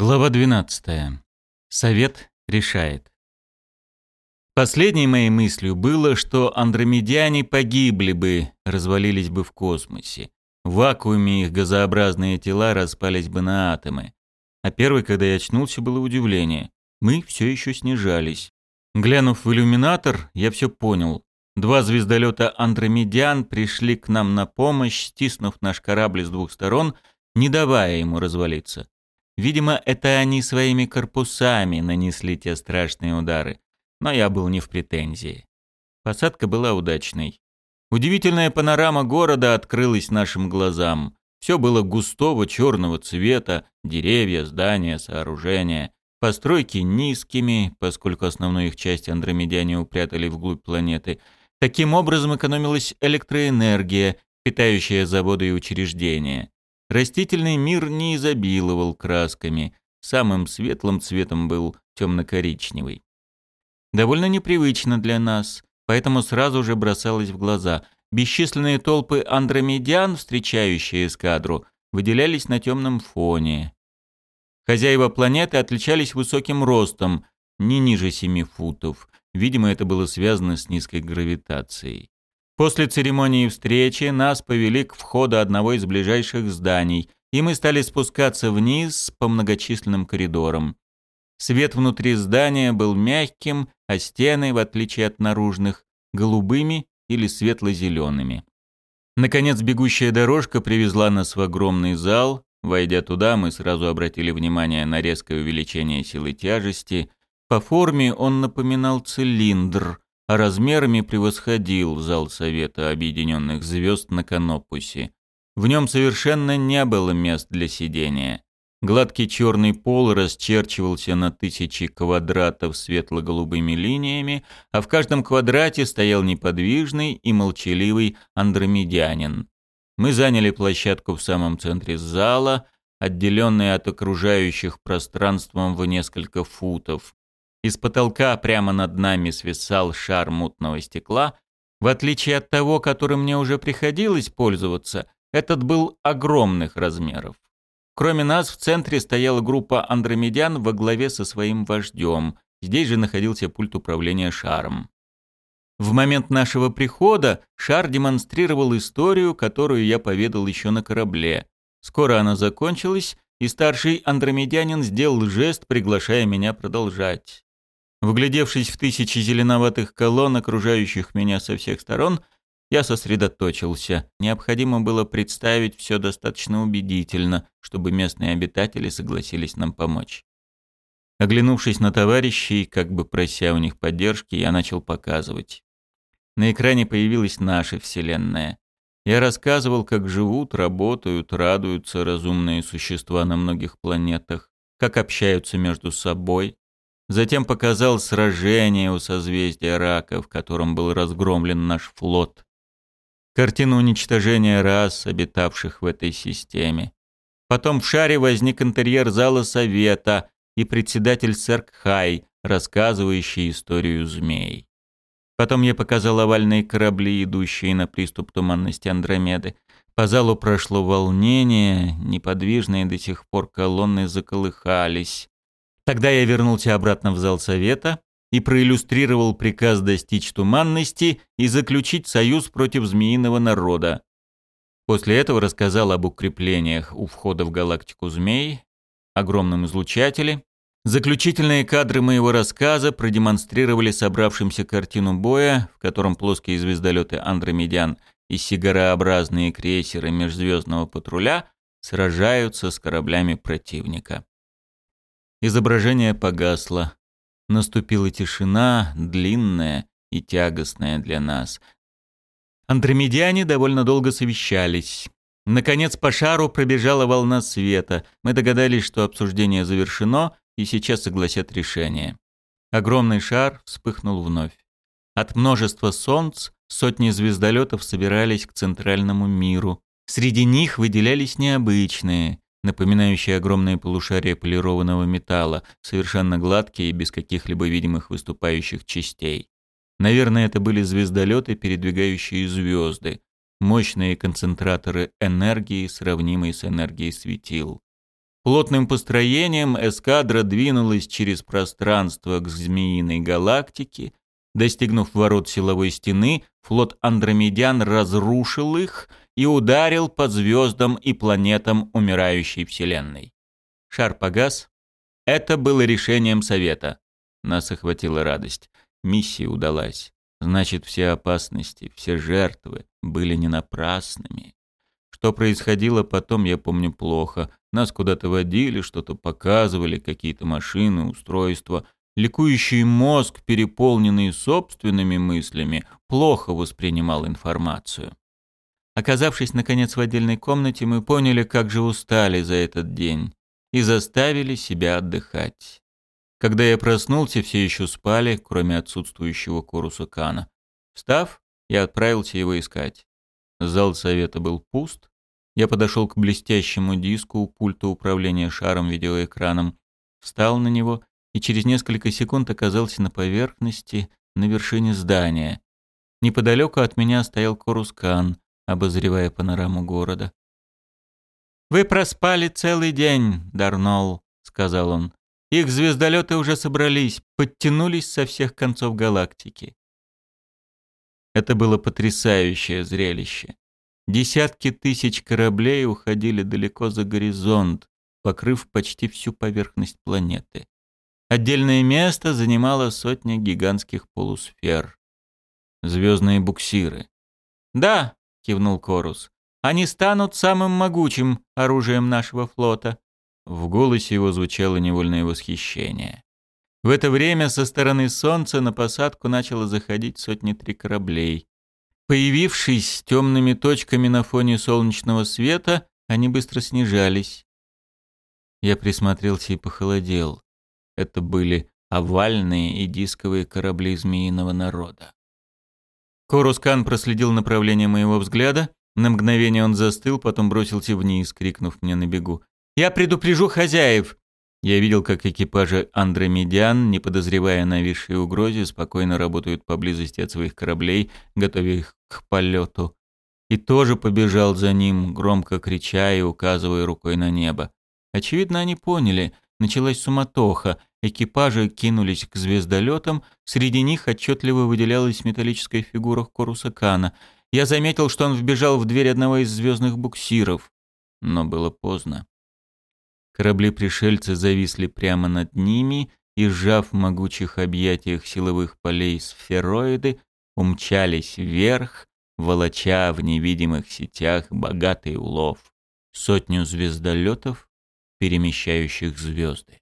Глава 12. Совет решает. Последней моей мыслью было, что андромедяне погибли бы, развалились бы в космосе. В вакууме их газообразные тела распались бы на атомы. А первый, когда я очнулся, было удивление. Мы все еще снижались. Глянув в иллюминатор, я все понял. Два звездолета андромедян пришли к нам на помощь, стиснув наш корабль с двух сторон, не давая ему развалиться. Видимо, это они своими корпусами нанесли те страшные удары. Но я был не в претензии. Посадка была удачной. Удивительная панорама города открылась нашим глазам. Все было густого черного цвета, деревья, здания, сооружения. Постройки низкими, поскольку основную их часть андромедяне упрятали вглубь планеты. Таким образом экономилась электроэнергия, питающая заводы и учреждения. Растительный мир не изобиловал красками, самым светлым цветом был темно-коричневый. Довольно непривычно для нас, поэтому сразу же бросалось в глаза. Бесчисленные толпы андромедян, встречающие эскадру, выделялись на темном фоне. Хозяева планеты отличались высоким ростом, не ниже семи футов. Видимо, это было связано с низкой гравитацией. После церемонии встречи нас повели к входу одного из ближайших зданий, и мы стали спускаться вниз по многочисленным коридорам. Свет внутри здания был мягким, а стены, в отличие от наружных, голубыми или светло-зелеными. Наконец бегущая дорожка привезла нас в огромный зал. Войдя туда, мы сразу обратили внимание на резкое увеличение силы тяжести. По форме он напоминал цилиндр, размерами превосходил зал Совета Объединенных Звезд на Канопусе. В нем совершенно не было мест для сидения. Гладкий черный пол расчерчивался на тысячи квадратов светло-голубыми линиями, а в каждом квадрате стоял неподвижный и молчаливый андромедянин. Мы заняли площадку в самом центре зала, отделенной от окружающих пространством в несколько футов. Из потолка прямо над нами свисал шар мутного стекла. В отличие от того, которым мне уже приходилось пользоваться, этот был огромных размеров. Кроме нас в центре стояла группа андромедян во главе со своим вождем. Здесь же находился пульт управления шаром. В момент нашего прихода шар демонстрировал историю, которую я поведал еще на корабле. Скоро она закончилась, и старший андромедянин сделал жест, приглашая меня продолжать. Вглядевшись в тысячи зеленоватых колонн, окружающих меня со всех сторон, я сосредоточился. Необходимо было представить все достаточно убедительно, чтобы местные обитатели согласились нам помочь. Оглянувшись на товарищей, как бы прося у них поддержки, я начал показывать. На экране появилась наша Вселенная. Я рассказывал, как живут, работают, радуются разумные существа на многих планетах, как общаются между собой, Затем показал сражение у созвездия Рака, в котором был разгромлен наш флот. Картину уничтожения рас, обитавших в этой системе. Потом в шаре возник интерьер зала совета и председатель Серкхай, рассказывающий историю змей. Потом я показал овальные корабли, идущие на приступ туманности Андромеды. По залу прошло волнение, неподвижные до сих пор колонны заколыхались. Тогда я вернулся обратно в зал совета и проиллюстрировал приказ достичь туманности и заключить союз против змеиного народа. После этого рассказал об укреплениях у входа в галактику змей, огромном излучателе. Заключительные кадры моего рассказа продемонстрировали собравшимся картину боя, в котором плоские звездолеты Андромедян и сигарообразные крейсеры межзвездного патруля сражаются с кораблями противника. Изображение погасло. Наступила тишина, длинная и тягостная для нас. Андромедяне довольно долго совещались. Наконец по шару пробежала волна света. Мы догадались, что обсуждение завершено, и сейчас согласят решение. Огромный шар вспыхнул вновь. От множества солнц сотни звездолетов собирались к центральному миру. Среди них выделялись необычные, напоминающие огромные полушария полированного металла, совершенно гладкие и без каких-либо видимых выступающих частей. Наверное, это были звездолеты, передвигающие звезды, мощные концентраторы энергии, сравнимые с энергией светил. Плотным построением эскадра двинулась через пространство к Змеиной галактике. Достигнув ворот силовой стены, флот андромедян разрушил их и ударил по звездам и планетам умирающей Вселенной. Шар погас. Это было решением Совета. Нас охватила радость. Миссия удалась. Значит, все опасности, все жертвы были не напрасными. Что происходило потом, я помню плохо. Нас куда-то водили, что-то показывали, какие-то машины, устройства. Ликующий мозг, переполненный собственными мыслями, плохо воспринимал информацию. Оказавшись, наконец, в отдельной комнате, мы поняли, как же устали за этот день и заставили себя отдыхать. Когда я проснулся, все еще спали, кроме отсутствующего Коруса Кана. Встав, я отправился его искать. Зал совета был пуст. Я подошел к блестящему диску у пульта управления шаром видеоэкраном, встал на него и через несколько секунд оказался на поверхности, на вершине здания. Неподалеку от меня стоял Корускан, обозревая панораму города. «Вы проспали целый день, Дарнол», — сказал он. Их звездолеты уже собрались, подтянулись со всех концов галактики. Это было потрясающее зрелище. Десятки тысяч кораблей уходили далеко за горизонт, покрыв почти всю поверхность планеты. Отдельное место занимала сотня гигантских полусфер. Звездные буксиры. «Да», — кивнул Корус, — «они станут самым могучим оружием нашего флота. В голосе его звучало невольное восхищение. В это время со стороны солнца на посадку начало заходить сотни-три кораблей. Появившись темными точками на фоне солнечного света, они быстро снижались. Я присмотрелся и похолодел. Это были овальные и дисковые корабли змеиного народа. Корускан проследил направление моего взгляда. На мгновение он застыл, потом бросился вниз, крикнув мне на бегу. Я предупрежу хозяев. Я видел, как экипажи андромедян, не подозревая о нависшей угрозе, спокойно работают поблизости от своих кораблей, готовя их к полету. И тоже побежал за ним, громко крича и указывая рукой на небо. Очевидно, они поняли. Началась суматоха. Экипажи кинулись к звездолетам. Среди них отчетливо выделялась металлическая фигура Коруса Кана. Я заметил, что он вбежал в дверь одного из звездных буксиров. Но было поздно. Корабли-пришельцы зависли прямо над ними и, сжав в могучих объятиях силовых полей сфероиды, умчались вверх, волоча в невидимых сетях богатый улов, сотню звездолетов, перемещающих звезды.